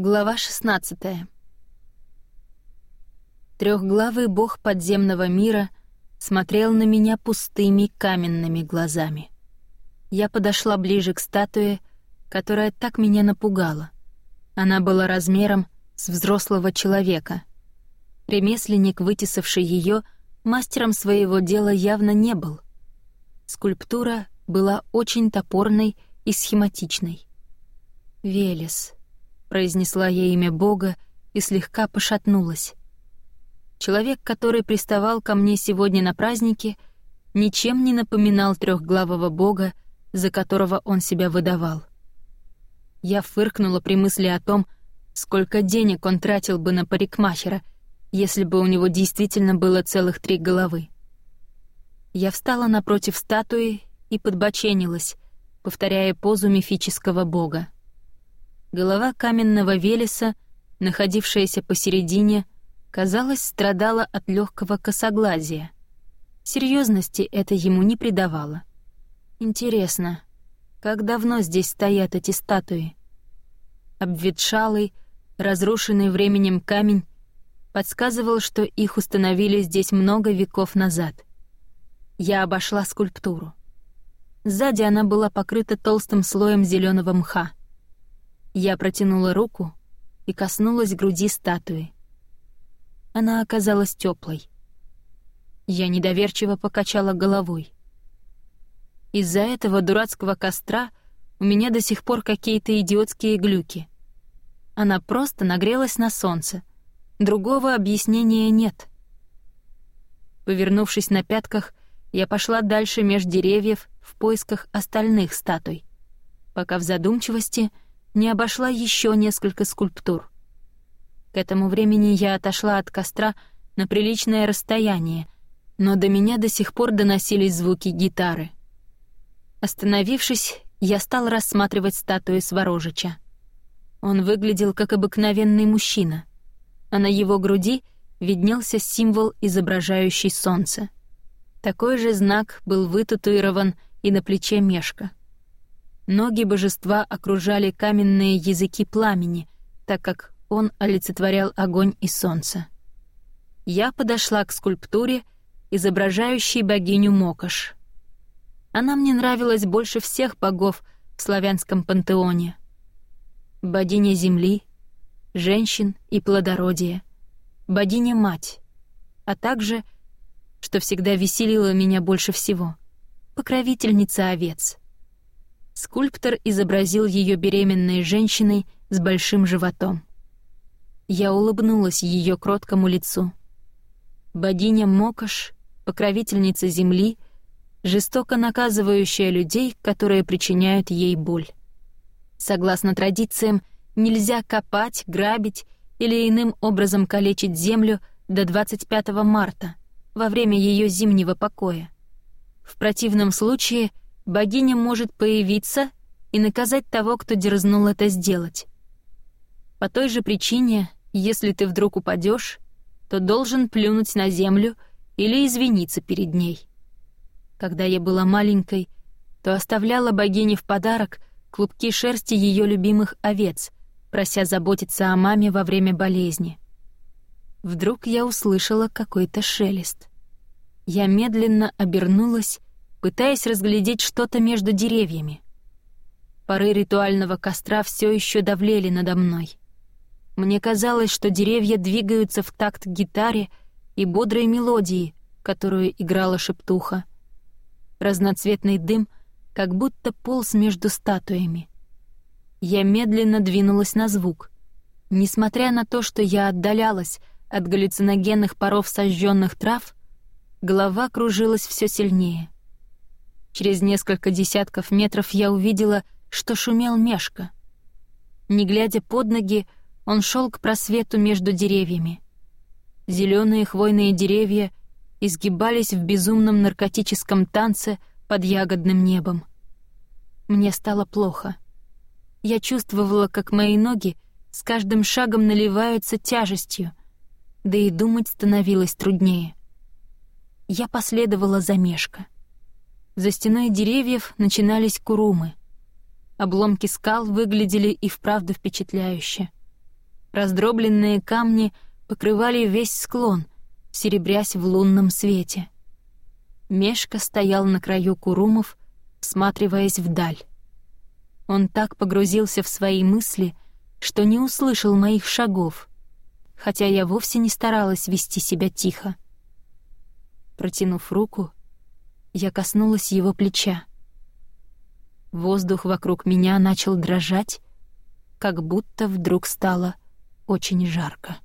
Глава 16 Трехглавый бог подземного мира смотрел на меня пустыми каменными глазами. Я подошла ближе к статуе, которая так меня напугала. Она была размером с взрослого человека. Ремесленник, вытесавший ее, мастером своего дела явно не был. Скульптура была очень топорной и схематичной. «Велес», — произнесла я имя Бога и слегка пошатнулась. Человек, который приставал ко мне сегодня на празднике, ничем не напоминал трехглавого бога, за которого он себя выдавал. Я фыркнула при мысли о том, сколько денег он тратил бы на парикмахера, если бы у него действительно было целых три головы. Я встала напротив статуи и подбоченилась, повторяя позу мифического бога. Голова каменного Велеса, находившаяся посередине, казалось, страдала от легкого косоглазия. Серьезности это ему не придавало. Интересно, как давно здесь стоят эти статуи? Обветшалый, разрушенный временем камень подсказывал, что их установили здесь много веков назад. Я обошла скульптуру. Сзади она была покрыта толстым слоем зеленого мха. Я протянула руку и коснулась груди статуи. Она оказалась теплой. Я недоверчиво покачала головой. Из-за этого дурацкого костра у меня до сих пор какие-то идиотские глюки. Она просто нагрелась на солнце. Другого объяснения нет. Повернувшись на пятках, я пошла дальше меж деревьев в поисках остальных статуй, пока в задумчивости — не обошла еще несколько скульптур. К этому времени я отошла от костра на приличное расстояние, но до меня до сих пор доносились звуки гитары. Остановившись, я стал рассматривать статуи Сворожича. Он выглядел как обыкновенный мужчина, а на его груди виднелся символ, изображающий солнце. Такой же знак был вытатуирован и на плече Мешка. Ноги божества окружали каменные языки пламени, так как он олицетворял огонь и солнце. Я подошла к скульптуре, изображающей богиню Мокош. Она мне нравилась больше всех богов в славянском пантеоне. Богиня земли, женщин и плодородия, богиня-мать, а также, что всегда веселило меня больше всего, покровительница овец — скульптор изобразил ее беременной женщиной с большим животом. Я улыбнулась ее кроткому лицу. Богиня Мокош, покровительница земли, жестоко наказывающая людей, которые причиняют ей боль. Согласно традициям, нельзя копать, грабить или иным образом калечить землю до 25 марта, во время ее зимнего покоя. В противном случае — богиня может появиться и наказать того, кто дерзнул это сделать. По той же причине, если ты вдруг упадешь, то должен плюнуть на землю или извиниться перед ней. Когда я была маленькой, то оставляла богине в подарок клубки шерсти ее любимых овец, прося заботиться о маме во время болезни. Вдруг я услышала какой-то шелест. Я медленно обернулась пытаясь разглядеть что-то между деревьями. Пары ритуального костра все еще давлели надо мной. Мне казалось, что деревья двигаются в такт гитаре и бодрой мелодии, которую играла шептуха. Разноцветный дым как будто полз между статуями. Я медленно двинулась на звук. Несмотря на то, что я отдалялась от галлюциногенных паров сожженных трав, голова кружилась все сильнее — Через несколько десятков метров я увидела, что шумел Мешка. Не глядя под ноги, он шел к просвету между деревьями. Зеленые хвойные деревья изгибались в безумном наркотическом танце под ягодным небом. Мне стало плохо. Я чувствовала, как мои ноги с каждым шагом наливаются тяжестью, да и думать становилось труднее. Я последовала за Мешка. За стеной деревьев начинались курумы. Обломки скал выглядели и вправду впечатляюще. Раздробленные камни покрывали весь склон, серебрясь в лунном свете. Мешка стоял на краю курумов, всматриваясь вдаль. Он так погрузился в свои мысли, что не услышал моих шагов, хотя я вовсе не старалась вести себя тихо. Протянув руку, я коснулась его плеча. Воздух вокруг меня начал дрожать, как будто вдруг стало очень жарко.